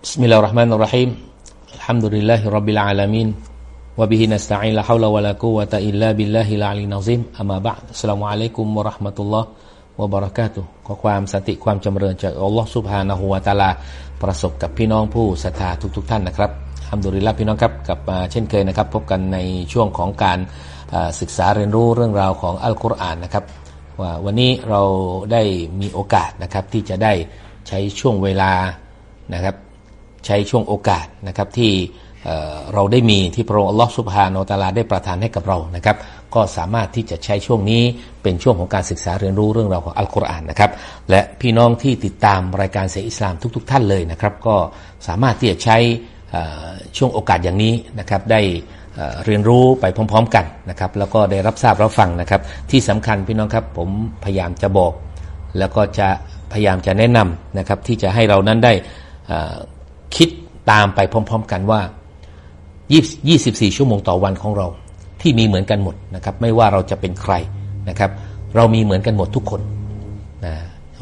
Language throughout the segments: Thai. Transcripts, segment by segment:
بسم الله الرحمن الرحيم الحمد لله رب العالمين وبه نستعين لا حول ولا قوة إلا بالله العلي العظيم أما بعد السلام عليكم ورحمة الله وبركاته ขอความสติความจำเริญจากอัลลอฮ์ سبحانه ะฮูวาตาลประสบกับพี่น้องผู้ศรัทธาทุก ๆ ท่านนะครับฮัมดุลิลลาห์พี่น้องครับกับเช่นเคยนะครับ พบกันในช่วงของการศึกษาเรียนรู้เรื่องราวของอัลกุรอานนะครับว่าวันนี้เราได้มีโอกาสนะครับที่จะได้ใช้ช่วงเวลานะครับ ใช้ช่วงโอกาสนะครับที่เราได้มีที่พระองค์อัลลอฮฺสุบฮานาตาลาได้ประทานให้กับเรานะครับ ก็สามารถที่จะใช้ช่วงนี้เป็นช่วงของการศึกษาเรียนรู้เรื่องราวของอัลกุรอานนะครับ และพี่น้องที่ติดตามรายการเสียอิสลามทุกๆทท่านเลยนะครับ ก็สามารถที่จะใช้ช่วงโอกาสอย่างนี้นะครับได้เรียนรู้ไปพร้อม ๆ กันนะครับ แล้วก็ได้รับทราบรับฟังนะครับ ที่สำคัญพี่น้องครับผมพยายามจะบอก แล้วก็จะพยายามจะแนะนำนะครับที่จะให้เรานั้นได้ คิดตามไปพร้อม ๆ กันว่า 24 ชั่วโมงต่อวันของเรา ที่มีเหมือนกันหมดนะครับ ไม่ว่าเราจะเป็นใครนะครับ เรามีเหมือนกันหมดทุกคนนะ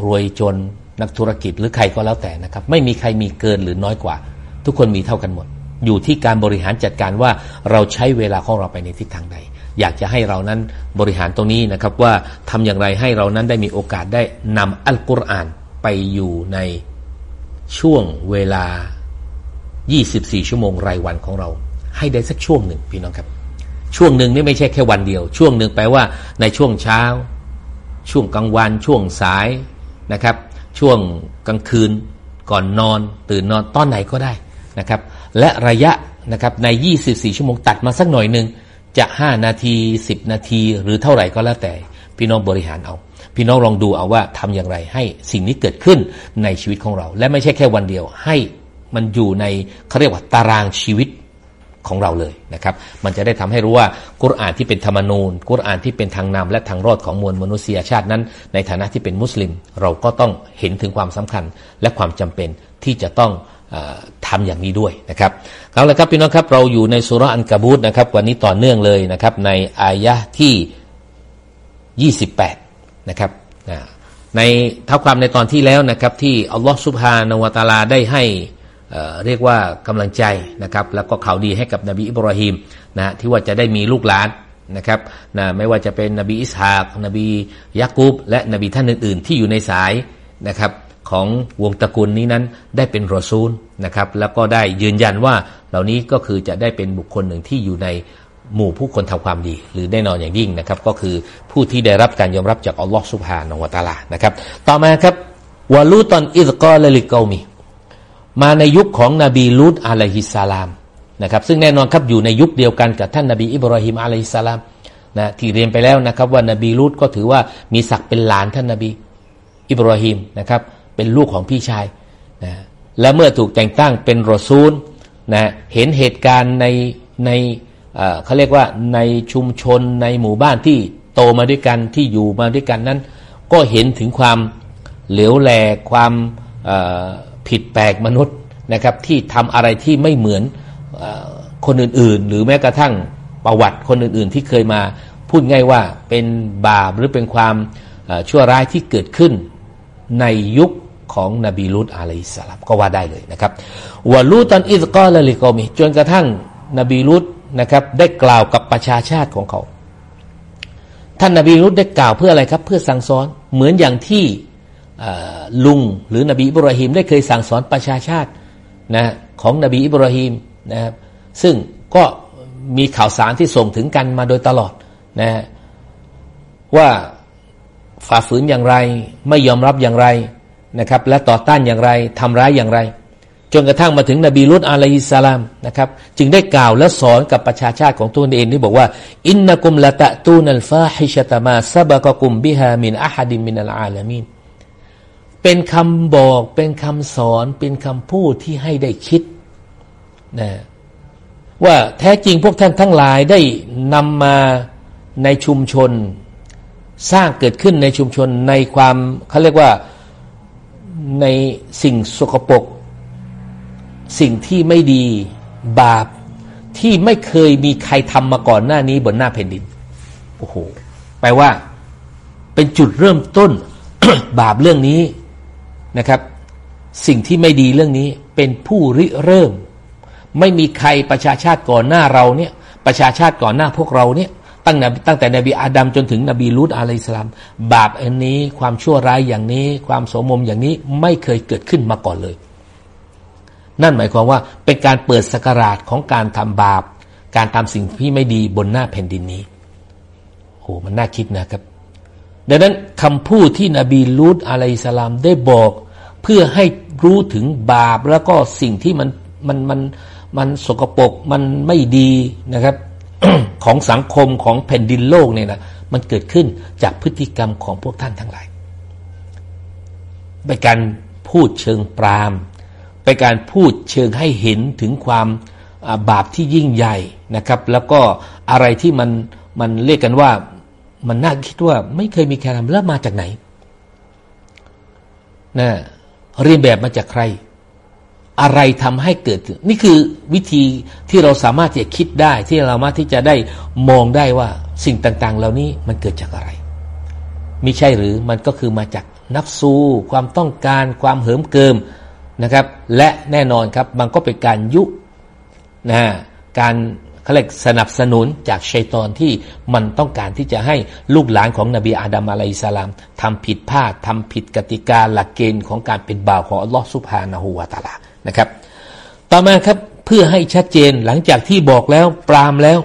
รวยจนนักธุรกิจหรือใครก็แล้วแต่นะครับ ไม่มีใครมีเกินหรือน้อยกว่า ทุกคนมีเท่ากันหมด อยู่ที่การบริหารจัดการว่าเราใช้เวลาของเราไปในทิศทางใด อยากจะให้เรานั้นบริหารตรงนี้นะครับว่าทำอย่างไรให้เรานั้นได้มีโอกาสได้นำอัลกุรอานไปอยู่ในช่วงเวลา 24 ชั่วโมงรายวันของเรา ให้ได้สักช่วงหนึ่งพี่น้องครับ ช่วงหนึ่งนี่ไม่ใช่แค่วันเดียว ช่วงหนึ่งแปลว่า ในช่วงเช้า ช่วงกลางวัน ช่วงสายนะครับ ช่วงกลางคืน ก่อนนอน ตื่นนอนตอนไหนก็ได้นะครับ และระยะนะครับใน 24 ชั่วโมงตัดมาสักหน่อยหนึ่งจะ 5 นาที 10 นาทีหรือเท่าไหร่ก็แล้วแต่ พี่น้องบริหารเอา พี่น้องลองดูเอาว่าทำอย่างไรให้สิ่งนี้เกิดขึ้นในชีวิตของเรา และไม่ใช่แค่วันเดียวให้ มันอยู่ในเขาเรียกว่าตารางชีวิตของเราเลยนะครับ มันจะได้ทำให้รู้ว่ากุรอานที่เป็นธรรมนูญ กุรอานที่เป็นทางนำและทางรอดของมวลมนุษยชาตินั้น ในฐานะที่เป็นมุสลิม เราก็ต้องเห็นถึงความสำคัญและความจำเป็นที่จะต้องอทำอย่างนี้ด้วยนะครับเอาละครับพี่น้องครับเราอยู่ในสุรอันกบูตนะครับ วันนี้ต่อเนื่องเลยนะครับ ในอายะที่ 28 นะครับในเท่าความในตอนที่แล้วนะครับ ที่อัลลอฮฺสุบฮานาวตาลาได้ให้ เรียกว่ากำลังใจนะครับ แล้วก็ข่าวดีให้กับนบีอิบราฮิมนะที่ว่าจะได้มีลูกหลานนะครับนะไม่ว่าจะเป็นนบีอิสฮากนบียากูบ และนบีท่านอื่น ๆ ที่อยู่ในสายนะครับของวงตระกูลนี้นั้นได้เป็นรอซูลนะครับแล้วก็ได้ยืนยันว่าเหล่านี้ก็คือจะได้เป็นบุคคลหนึ่งที่อยู่ในหมู่ผู้คนทำความดี หรือแน่นอนอย่างยิ่งนะครับ ก็คือผู้ที่ได้รับการยอมรับจากอัลลอฮฺสุบฮานาวะตาลานะครับ ต่อมาครับวาลูตอนอิสกอลลิกอมี มาในยุคของนบีลูตอะลัยฮิสสลามนะครับซึ่งแน่นอนครับอยู่ในยุคเดียวกันกับท่านนบีอิบราฮิมอะลัยฮิสสลามนะที่เรียนไปแล้วนะครับว่านบีลูตก็ถือว่ามีศักดิ์เป็นหลานท่านนบีอิบราฮิมนะครับเป็นลูกของพี่ชายนะและเมื่อถูกแต่งตั้งเป็นรอซูลนะเห็นเหตุการณ์ในในเขาเรียกว่าในชุมชนในหมู่บ้านที่โตมาด้วยกันที่อยู่มาด้วยกันนั้น ก็เห็นถึงความเหลวแหลความ ผิดแปลกมนุษย์นะครับ ที่ทำอะไรที่ไม่เหมือนอคนอื่นๆ หรือแม้กระทั่งประวัติคนอื่นๆ ที่เคยมาพูดง่ายว่าเป็นบาปหรือเป็นความชั่วร้ายที่เกิดขึ้นในยุคของนบีลุตอะลัยสลามก็ว่าได้เลยนะครับวะลูตันอิสกอลลิกอมีจนกระทั่งนบีลุตนะครับ ได้กล่าวกับประชาชาติของเขา ท่านนบีลุตได้กล่าวเพื่ออะไรครับ เพื่อสั่งสอนเหมือนอย่างที่ ลุงหรือนบีอิบราฮิมได้เคยสั่งสอนประชาชาตินะของนบีอิบราฮิมนะครับซึ่งก็มีข่าวสารที่ส่งถึงกันมาโดยตลอดนะว่าฝ่าฝืนอย่างไรไม่ยอมรับอย่างไรนะครับ และต่อต้านอย่างไรทำร้ายอย่างไร จนกระทั่งมาถึงนบีลุตอะลัยฮิสสลามนะครับ จึงได้กล่าวและสอนกับประชาชาติของตัวเองที่บอกว่า อินนักุมละตะตูนัลฟาฮิชะตมาซบะกกุมบิฮามินอะฮัดิมินัลอาลามีน เป็นคำบอกเป็นคำสอนเป็นคำพูดที่ให้ได้คิดนะว่าแท้จริงพวกท่านทั้งหลายได้นำมาในชุมชน สร้างเกิดขึ้นในชุมชนในความเขาเรียกว่าในสิ่งสกปรกสิ่งที่ไม่ดีบาปที่ไม่เคยมีใครทำมาก่อนหน้านี้บนหน้าแผ่นดินโอ้โหแปลว่า เป็นจุดเริ่มต้น บาปเรื่องนี้ นะครับ สิ่งที่ไม่ดีเรื่องนี้เป็นผู้ริเริ่ม ไม่มีใครประชาชาติก่อนหน้าเราเนี่ยประชาชาติก่อนหน้าพวกเราเนี่ยตั้งตั้งแต่นบีอาดัมจนถึงนบีลูตอะลัยสลามบาปอันนี้ความชั่วร้ายอย่างนี้ ความโสมมอย่างนี้ไม่เคยเกิดขึ้นมาก่อนเลย นั่นหมายความว่าเป็นการเปิดสกราชของการทำบาป การทำสิ่งที่ไม่ดีบนหน้าแผ่นดินนี้โอ้มันน่าคิดนะครับ ดังนั้นคำพูดที่นบีลูตอะลัยสลามได้บอก เพื่อให้รู้ถึงบาปแล้วก็สิ่งที่มันมันมันมันสกปรกมันไม่ดีนะครับ ของสังคมของแผ่นดินโลกเนี่ยนะมันเกิดขึ้นจากพฤติกรรมของพวกท่านทั้งหลายไปการพูดเชิงปรามไปการพูดเชิงให้เห็นถึงความบาปที่ยิ่งใหญ่นะครับ แล้วก็อะไรที่มันมันเรียกกันว่า มันน่าคิดว่าไม่เคยมีใครทำแล้วมาจากไหนนะเรียนแบบมาจากใคร อะไรทำให้เกิด นี่คือวิธีที่เราสามารถจะคิดได้ที่เราสามารถที่จะได้มองได้ว่าสิ่งต่าง ๆ เหล่านี้มันเกิดจากอะไรมิใช่หรือมันก็คือมาจากนับซูความต้องการความเหิมเกิมนะครับ และแน่นอนครับมันก็เป็นการยุนะการ เขาเรียกสนับสนุนจากชัยตอนที่มันต้องการที่จะให้ลูกหลานของนบีอาดัมอะลัยสลามทำผิดพลาดทำผิดกติกาหลักเกณฑ์ของการเป็นบ่าวของอัลลอฮฺสุบฮานะฮูวาตาลานะครับ ต่อมาครับเพื่อให้ชัดเจนหลังจากที่บอกแล้วปรามแล้ว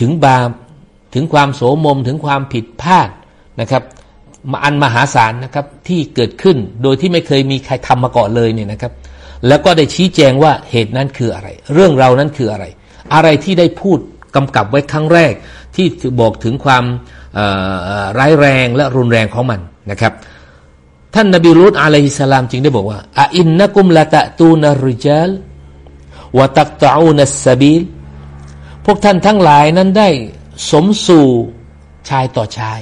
ถึงบาปถึงความโสมมถึงความผิดพลาดนะครับอันมหาศาลนะครับที่เกิดขึ้นโดยที่ไม่เคยมีใครทำมาก่อนเลยเนี่ยนะครับ แล้วก็ได้ชี้แจงว่าเหตุนั้นคืออะไร เรื่องเรานั้นคืออะไร อะไรที่ได้พูดกำกับไว้ครั้งแรก ที่บอกถึงความร้ายแรงและรุนแรงของมันนะครับ ท่านนบีรูตอะลัยฮิสลามจึงได้บอกว่าอะอินนักุมละตะตูนริจัลวะตักตะอูนัสซบีลพวกท่านทั้งหลายนั้นได้สมสู่ชายต่อชาย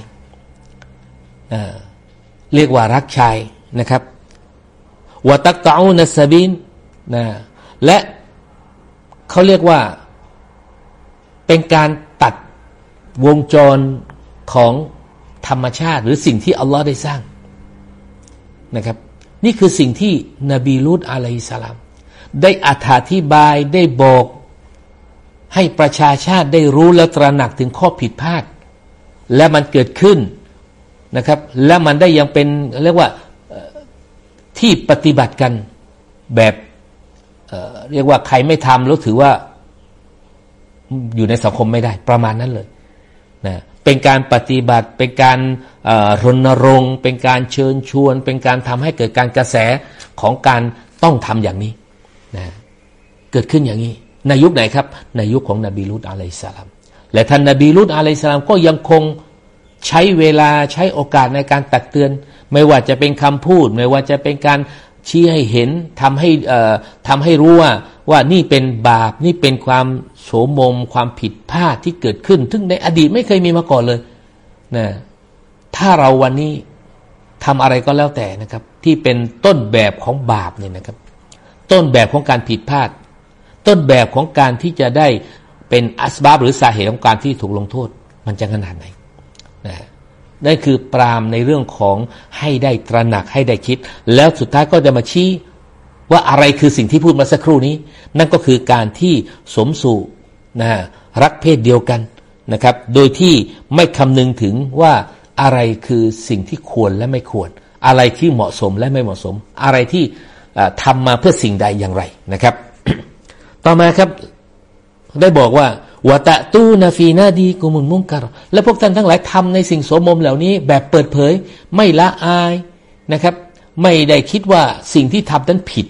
เรียกว่ารักชายนะครับวะตักตะอูนัสซบีลนะและเขาเรียกว่า เป็นการตัดวงจรของธรรมชาติ หรือสิ่งที่อัลลอฮ์ได้สร้างนะครับ นี่คือสิ่งที่นบีลูตอะลัยสลาม ได้อธิบายได้บอกให้ประชาชาติได้รู้และตระหนักถึงข้อผิดพลาด และมันเกิดขึ้นนะครับ และมันได้ยังเป็นเรียกว่าที่ปฏิบัติกันแบบเเรียกว่าใครไม่ทำแล้วถือว่า อยู่ในสังคมไม่ได้ ประมาณนั้นเลยนะเป็นการปฏิบัติ เป็นการรณรงค์ เป็นการเชิญชวน เป็นการทำให้เกิดการกระแสของการต้องทำอย่างนี้นะเกิดขึ้นอย่างนี้ ในยุคไหนครับ ในยุคของนบีลุตอะลัยสลาม และท่านนบีลุตอะลัยสลามก็ยังคงใช้เวลาใช้โอกาสในการตักเตือน ไม่ว่าจะเป็นคำพูด ไม่ว่าจะเป็นการชี้ให้เห็นทำให้ทำให้รู้ว่า ว่านี่เป็นบาปนี่เป็นความโสมม ความผิดพลาดที่เกิดขึ้น ซึ่งในอดีตไม่เคยมีมาก่อนเลยนะถ้าเราวันนี้ทำอะไรก็แล้วแต่นะครับ ที่เป็นต้นแบบของบาปเนี่ยนะครับ ต้นแบบของการผิดพลาด ต้นแบบของการที่จะได้เป็นอัสบาบหรือสาเหตุของการที่ถูกลงโทษ มันจะขนาดไหนนะนั่นคือปรามในเรื่องของให้ได้ตระหนักให้ได้คิด แล้วสุดท้ายก็จะมาชี้ ว่าอะไรคือสิ่งที่พูดมาสักครู่นี้ นั่นก็คือการที่สมสู่นะรักเพศเดียวกันนะครับ โดยที่ไม่คำนึงถึงว่าอะไรคือสิ่งที่ควรและไม่ควร อะไรที่เหมาะสมและไม่เหมาะสม อะไรที่ทำมาเพื่อสิ่งใดอย่างไรนะครับ ต่อมาครับได้บอกว่าวตะตู้นาฟีนาดีกุมุนมุงการและพวกท่านทั้งหลายทำในสิ่งโสมมเหล่านี้ แบบเปิดเผย ไม่ละอายนะครับ ไม่ได้คิดว่าสิ่งที่ทำนั้นผิด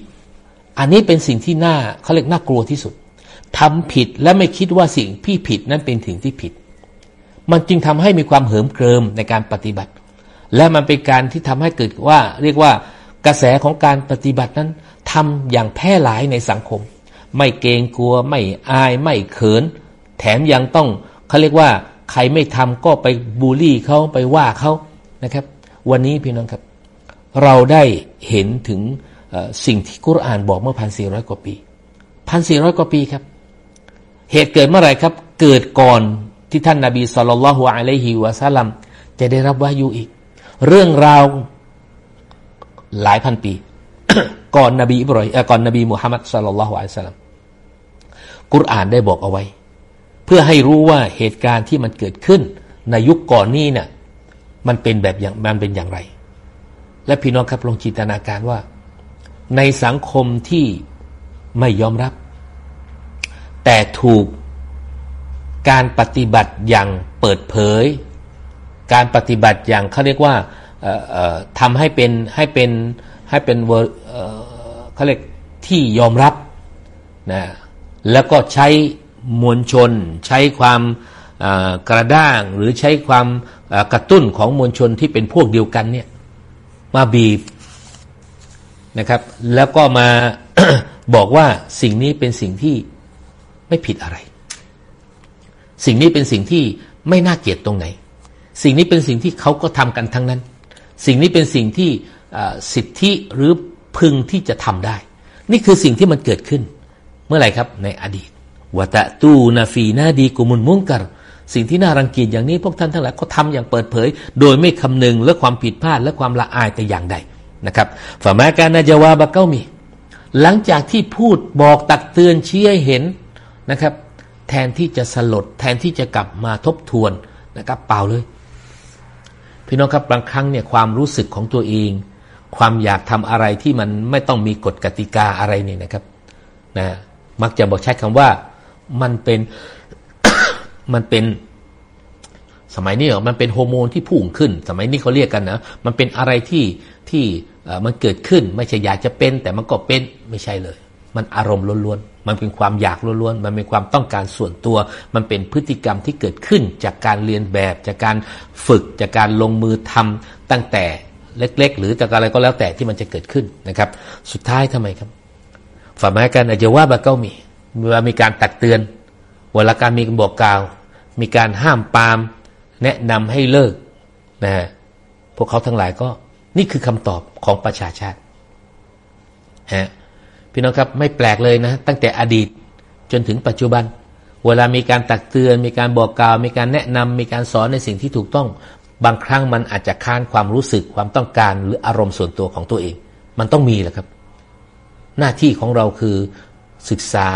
อันนี้เป็นสิ่งที่น่าเขาเรียกน่ากลัวที่สุดทำผิดและไม่คิดว่าสิ่งที่ผิดนั้นเป็นสิ่งที่ผิด มันจึงทำให้มีความเหิมเกริมในการปฏิบัติ และมันเป็นการที่ทำให้เกิดว่า เรียกว่ากระแสของการปฏิบัตินั้นทำอย่างแพร่หลายในสังคม ไม่เกรงกลัว ไม่อาย ไม่เขิน แถมยังต้องเขาเรียกว่าใครไม่ทำก็ไปบูลลี่เขาไปว่าเขานะครับ วันนี้พี่น้องครับ เราได้เห็นถึง สิ่งที่กุรอานบอกเมื่อพันสี่ร้อยกว่าปีพันสี่ร้อยกว่าปีครับ เหตุเกิดเมื่อไรครับ เกิดก่อนที่ท่านนาบีสุลต่านละฮ์อะลัยฮิวะซัลลัมจะได้รับวายุอีก เรื่องราวหลายพันปี ก่อนนบีอิบรอฮิก่อนนบีมุฮัมมัดสุลลัลลอฮุอะลัยฮิสลามกุรอานได้บอกเอาไว้ เพื่อให้รู้ว่าเหตุการณ์ที่มันเกิดขึ้น ในยุคก่อนนี้เนี่ยมันเป็นแบบอย่างมันเป็นอย่างไร และพี่น้องครับลองจินตนาการว่า ในสังคมที่ไม่ยอมรับ แต่ถูกการปฏิบัติอย่างเปิดเผย การปฏิบัติอย่างเขาเรียกว่าทำให้เป็นให้เป็นให้เป็นเขาเรียกที่ยอมรับนะแล้วก็ใช้มวลชน ใช้ความกระด้างหรือใช้ความกระตุ้นของมวลชนที่เป็นพวกเดียวกันเนี่ยมาบีบ นะครับ แล้วก็มาบอกว่าสิ่งนี้เป็นสิ่งที่ไม่ผิดอะไร สิ่งนี้เป็นสิ่งที่ไม่น่าเกลียดตรงไหน สิ่งนี้เป็นสิ่งที่เขาก็ทำกันทั้งนั้น สิ่งนี้เป็นสิ่งที่สิทธิหรือพึงที่จะทำได้ นี่คือสิ่งที่มันเกิดขึ้น เมื่อไหร่ครับในอดีตวะตะตูนาฟีนาดีกุมุนมุงกัรสิ่งที่น่ารังเกียจอย่างนี้พวกท่านทั้งหลายก็ทำอย่างเปิดเผย โดยไม่คำนึงและความผิดพลาดและความละอายแต่อย่างใด นะครับฝามาการนาจาวาบะเก้ามี หลังจากที่พูดบอกตักเตือนชี้ให้เห็นนะครับ แทนที่จะสลด แทนที่จะกลับมาทบทวนนะครับเปล่าเลย พี่น้องครับบางครั้งเนี่ยความรู้สึกของตัวเอง ความอยากทำอะไรที่มันไม่ต้องมีกฎกติกาอะไรนี่นะครับนะมักจะบอกใช้คำว่ามันเป็นมันเป็นสมัยนี้มันเป็นโฮอร์โมนที่พุ่งขึ้น สมัยนี้เขาเรียกกันนะ มันเป็นอะไรที่ ที่มันเกิดขึ้นไม่ใช่อยากจะเป็น แต่มันก็เป็นไม่ใช่เลย มันอารมณ์ล้วนๆ มันเป็นความอยากล้วนๆ มันเป็นความต้องการส่วนตัว มันเป็นพฤติกรรมที่เกิดขึ้นจากการเรียนแบบ จากการฝึก จากการลงมือทำตั้งแต่เล็ก ๆ หรือจากอะไรก็แล้วแต่ที่มันจะเกิดขึ้นนะครับ สุดท้ายทำไมครับฝ่ามาการอาจจะว่าบาเก้ามีเวลามีการตักเตือน เวลาการมีการบอกกล่าว มีการห้ามปาม แนะนำให้เลิกนะพวกเขาทั้งหลายก็ นี่คือคำตอบของประชาชาติฮะพี่น้องครับไม่แปลกเลยนะ ตั้งแต่อดีตจนถึงปัจจุบัน เวลามีการตักเตือน มีการบอกกล่าว มีการแนะนำมีการสอนในสิ่งที่ถูกต้อง บางครั้งมันอาจจะค้านความรู้สึกความต้องการหรืออารมณ์ส่วนตัวของตัวเอง มันต้องมีแหละครับ หน้าที่ของเราคือศึกษา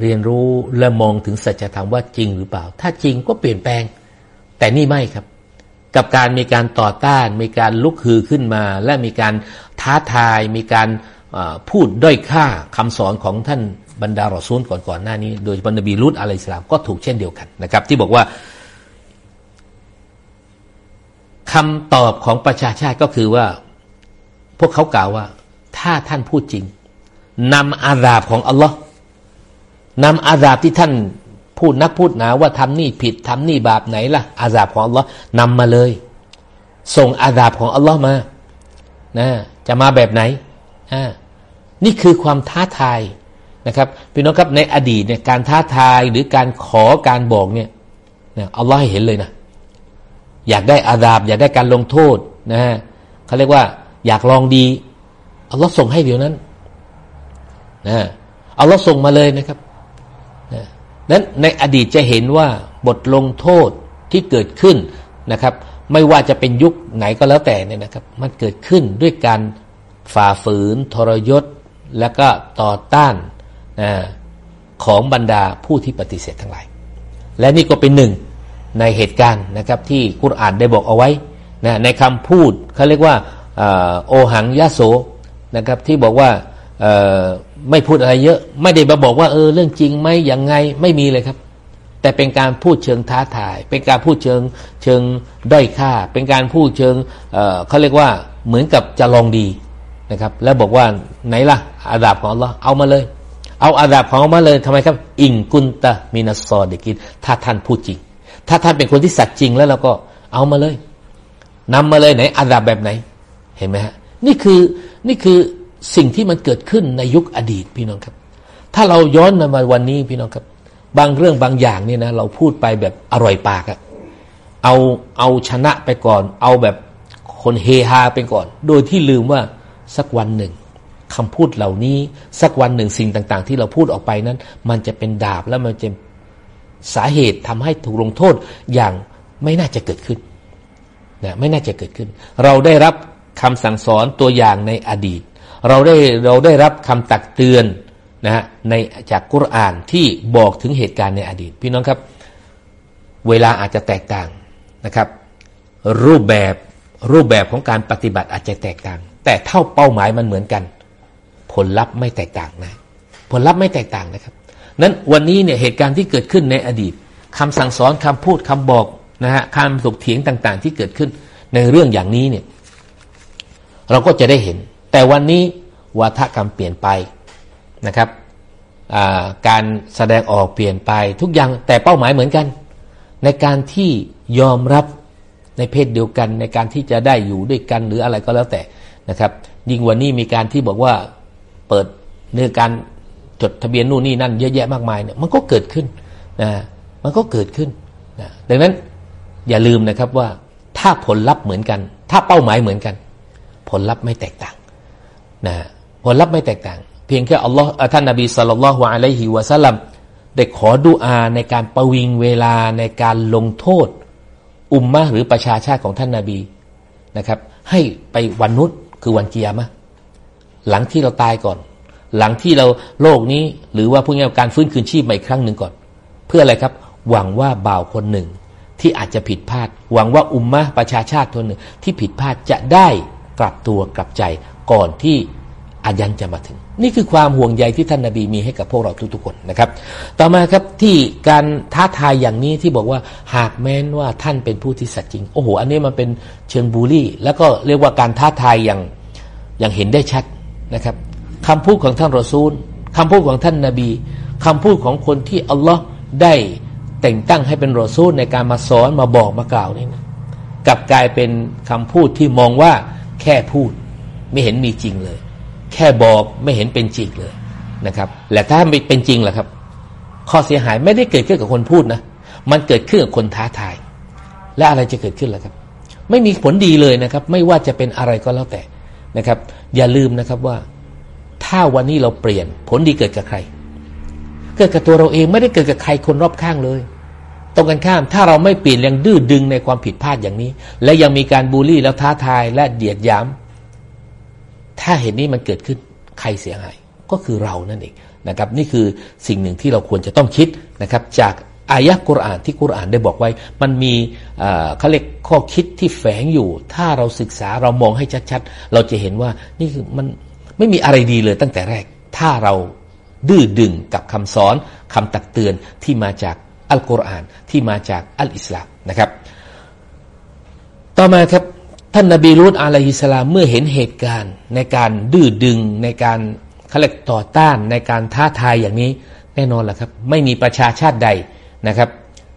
เรียนรู้และมองถึงสัจธรรมว่าจริงหรือเปล่า ถ้าจริงก็เปลี่ยนแปลง แต่นี่ไม่ครับ กับการมีการต่อต้าน มีการลุกฮือขึ้นมา และมีการท้าทาย มีการพูดด้อยค่าคำสอนของท่านบรรดารอซูลก่อนๆหน้านี้ โดยบรรดาบีรุตอะลัยสลามก็ถูกเช่นเดียวกันนะครับ ที่บอกว่าคำตอบของประชาชาติก็คือว่า พวกเขากล่าวว่า ถ้าท่านพูดจริงนำอาดาบของอัลลอฮ์นำอาซาบที่ท่าน พูดนักพูดหนาว่าทำนี่ผิดทำนี่บาปไหนล่ะ อาซาบของอัลลอฮ์นำมาเลย ส่งอาซาบของอัลลอฮ์มานะจะมาแบบไหนอ่านี่คือความท้าทายนะครับพี่น้องครับในอดีตเนี่ยการท้าทายหรือการขอการบอกเนี่ยเนี่ยอัลลอฮ์ให้เห็นเลยนะอยากได้อาซาบ อยากได้การลงโทษนะฮะเขาเรียกว่า อยากลองดีอัลลอฮ์ส่งให้เดี๋ยวนั้นนะอัลลอฮ์ส่งมาเลยนะครับ นั้นในอดีตจะเห็นว่าบทลงโทษที่เกิดขึ้นนะครับ ไม่ว่าจะเป็นยุคไหนก็แล้วแต่เนี่ยนะครับ มันเกิดขึ้นด้วยการฝ่าฝืน ทรยศ และก็ต่อต้านนะของบรรดาผู้ที่ปฏิเสธทั้งหลาย และนี่ก็เป็นหนึ่งในเหตุการณ์นะครับที่กุรอานได้บอกเอาไว้นะในคำพูดเขาเรียกว่าโอหังยะโสนะครับที่บอกว่า ไม่พูดอะไรเยอะ ไม่ได้มาบอกว่าเออเรื่องจริงไหมอยังไงไม่มีเลยครับ แต่เป็นการพูดเชิงท้าทาย เป็นการพูดเชิงเชิงด้อยค่า เป็นการพูดเชิงเเขาเรียกว่าเหมือนกับจะลองดีนะครับ แล้วบอกว่าไหนล่ะอาดาบของอัลลอฮ์เอามาเลย เอาอาดาบของอัลมาเลยทำไมครับ อิงกุนตะมินัสซอดกินถ้าท่านพูดจริง ถ้าท่านเป็นคนที่สัตย์จริงแล้วเราก็เอามาเลยนำมาเลยไหนอาดาบแบบไหนเห็นไหมฮะนี่คือนี่คือ สิ่งที่มันเกิดขึ้นในยุคอดีตพี่น้องครับ ถ้าเราย้อนมาวันนี้พี่น้องครับ บางเรื่องบางอย่างเนี่ยนะเราพูดไปแบบอร่อยปากอะเอาเอาชนะไปก่อน เอาแบบคนเฮฮาไปก่อน โดยที่ลืมว่าสักวันหนึ่งคำพูดเหล่านี้สักวันหนึ่งสิ่งต่าง ๆ ที่เราพูดออกไปนั้น มันจะเป็นดาบแล้วมันจะสาเหตุทำให้ถูกลงโทษอย่างไม่น่าจะเกิดขึ้นนะไม่น่าจะเกิดขึ้น เราได้รับคำสั่งสอนตัวอย่างในอดีต เราได้เราได้รับคำตักเตือนนะฮะในจากกุรอานที่บอกถึงเหตุการณ์ในอดีต พี่น้องครับ เวลาอาจจะแตกต่างนะครับ รูปแบบรูปแบบของการปฏิบัติอาจจะแตกต่าง แต่เท่าเป้าหมายมันเหมือนกัน ผลลัพธ์ไม่แตกต่างนะ ผลลัพธ์ไม่แตกต่างนะครับ นั้นวันนี้เนี่ยเหตุการณ์ที่เกิดขึ้นในอดีตคำสั่งสอนคำพูดคำบอกนะฮะคำถกเถียงต่าง ๆ ที่เกิดขึ้นในเรื่องอย่างนี้เนี่ย เราก็จะได้เห็น แต่วันนี้วัฒกรรมเปลี่ยนไปนะครับการแสดงออกเปลี่ยนไปทุกอย่างแต่เป้าหมายเหมือนกัน ในการที่ยอมรับในเพศเดียวกัน ในการที่จะได้อยู่ด้วยกันหรืออะไรก็แล้วแต่นะครับ ยิ่งวันนี้มีการที่บอกว่าเปิดเนื้อการจดทะเบียนนู่นนี่นั่นเยอะแยะมากมายเนี่ยมันก็เกิดขึ้นนะมันก็เกิดขึ้นนะดังนั้นอย่าลืมนะครับว่าถ้าผลลัพธ์เหมือนกัน ถ้าเป้าหมายเหมือนกัน ผลลัพธ์ไม่แตกต่าง นะผลลัพธ์ไม่แตกต่าง เพียงแค่อัลลอฮ์ท่านนบีสุลต่านละฮ์วะอะลัยฮิวะสัลลัมได้ขอดุอาในการประวิงเวลาในการลงโทษ อุมมะหรือประชาชาติของท่านนาบีนะครับ ให้ไปวันนุษย์คือวันกิยามะหลังที่เราตายก่อน หลังที่เราโลกนี้หรือว่าพวกนี้การฟื้นคืนชีพใหม่ครั้งหนึ่งก่อน เพื่ออะไรครับ หวังว่าบ่าวคนหนึ่ง ที่อาจจะผิดพลาด หวังว่าอุมมะประชาชาติคนหนึ่งที่ผิดพลาดจะได้กลับตัวกลับใจ ก่อนที่อายันจะมาถึง นี่คือความห่วงใยที่ท่านนาบีมีให้กับพวกเราทุกๆคนนะครับ ต่อมาครับที่การท้าทายอย่างนี้ที่บอกว่าหากแม้นว่าท่านเป็นผู้ที่สัตย์จริง โอ้โห อันนี้มันเป็นเชิงบูลลี่ แล้วก็เรียกว่าการท้าทายอย่างอย่างเห็นได้ชัดนะครับคำพูดของท่านรอซูลคำพูดของท่านนาบีคำพูดของคนที่อัลลอฮ์ได้แต่งตั้งให้เป็นรอซูลในการมาสอนมาบอกมากล่าวนี่นะกลับกลายเป็นคำพูดที่มองว่าแค่พูด ไม่เห็นมีจริงเลย แค่บอกไม่เห็นเป็นจริงเลยนะครับและถ้าไม่เป็นจริงล่ะครับ ข้อเสียหายไม่ได้เกิดขึ้นกับคนพูดนะ มันเกิดขึ้นกับคนท้าทาย และอะไรจะเกิดขึ้นล่ะครับ ไม่มีผลดีเลยนะครับ ไม่ว่าจะเป็นอะไรก็แล้วแต่นะครับ อย่าลืมนะครับว่า ถ้าวันนี้เราเปลี่ยนผลดีเกิดกับใคร เกิดกับตัวเราเองไม่ได้เกิดกับใครคนรอบข้างเลยตรงกันข้ามถ้าเราไม่เปลี่ยนยังดื้อดึงในความผิดพลาดอย่างนี้ และยังมีการบูลลี่แล้วท้าทายและเดียดย้ำ ถ้าเห็นนี้มันเกิดขึ้นใครเสียหายก็คือเรานั่นเองนะครับนี่คือสิ่งหนึ่งที่เราควรจะต้องคิดนะครับจากอายะกุรอานที่กุรอานได้บอกไว้ มันมีเขาเรียกข้อคิดที่แฝงอยู่ ถ้าเราศึกษาเรามองให้ชัดๆ เราจะเห็นว่านี่คือมันไม่มีอะไรดีเลยตั้งแต่แรก ถ้าเราดื้อดึงกับคำสอนคำตักเตือนที่มาจากอัลกุรอานที่มาจากอัลอิสลามนะครับ ต่อมาครับ ท่านนบีรูดอะลัยฮิสลามเมื่อเห็นเหตุการณ์ ในการดื้อดึงในการเขาเรียกต่อต้านในการท้าทายอย่างนี้แน่นอนแหละครับ ไม่มีประชาชาติใดนะครับ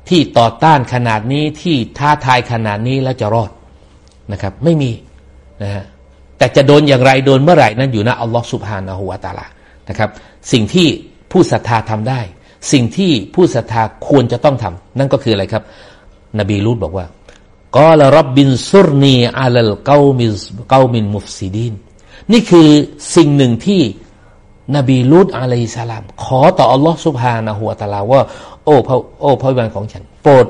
ที่ต่อต้านขนาดนี้ที่ท้าทายขนาดนี้แล้วจะรอดนะครับ ไม่มีนะฮะแต่จะโดนอย่างไรโดนเมื่อไหร่นั้นอยู่นะอัลลอฮฺสุบฮานาหูวาตาลานะครับ สิ่งที่ผู้ศรัทธาทำได้ สิ่งที่ผู้ศรัทธาควรจะต้องทำนั่นก็คืออะไรครับ นบีรูดบอกว่า กอลรับบินซุรนีอาลลเกามิเกามินมุฟซิดีนนี่คือสิ่งหนึ่งที่นบีลูดอะลัยสลาม ขอต่ออัลลอฮ์สุบฮานะฮัวตาลาว่า โอ้พระโอ้พระวิญญาณของฉัน โปรด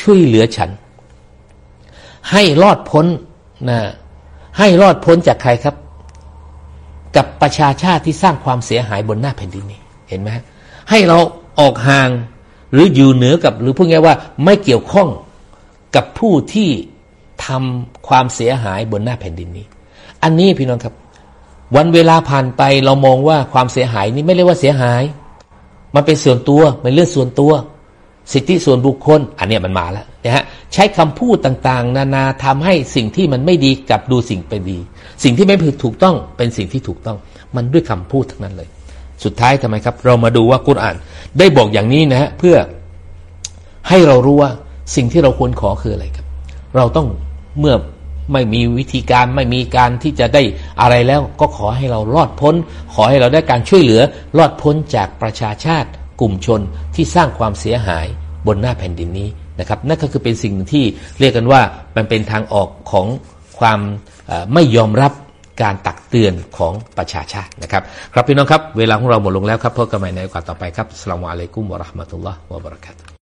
ช่วยเหลือฉัน ให้รอดพ้นนะให้รอดพ้นจากใครครับ กับประชาชาติที่สร้างความเสียหายบนหน้าแผ่นดินนี้ เห็นไหมให้เราออกห่างหรืออยู่เหนือกับ หรือพูดง่ายว่าไม่เกี่ยวข้อง กับผู้ที่ทำความเสียหายบนหน้าแผ่นดินนี้ อันนี้พี่น้องครับ วันเวลาผ่านไปเรามองว่าความเสียหายนี้ไม่เรียกว่าเสียหาย มันเป็นส่วนตัวเป็นเรื่องส่วนตัว สิทธิส่วนบุคคล อันนี้มันมาแล้วนะฮะใช้คำพูดต่างๆ นานาทำให้สิ่งที่มันไม่ดีกลับดูสิ่งเป็นดี สิ่งที่ไม่ถูกต้องเป็นสิ่งที่ถูกต้อง มันด้วยคำพูดทั้งนั้นเลย สุดท้ายทำไมครับ เรามาดูว่ากุรอาน ได้บอกอย่างนี้นะฮะเพื่อให้เรารู้ว่า สิ่งที่เราควรขอคืออะไรครับ เราต้องเมื่อไม่มีวิธีการไม่มีการที่จะได้อะไรแล้วก็ขอให้เรารอดพ้น ขอให้เราได้การช่วยเหลือรอดพ้นจากประชาชาติ กลุ่มชนที่สร้างความเสียหายบนหน้าแผ่นดินนี้นะครับ นั่นก็คือเป็นสิ่งที่เรียกกันว่ามันเป็นทางออกของความไม่ยอมรับการตักเตือนของประชาชาตินะครับครับพี่น้องครับ เวลาของเราหมดลงแล้วครับพบกันใหม่ในโอกาสต่อไปครับสลามอะลัยกุมวะราะห์มะตุลลอฮ์วะบะเราะกาตุ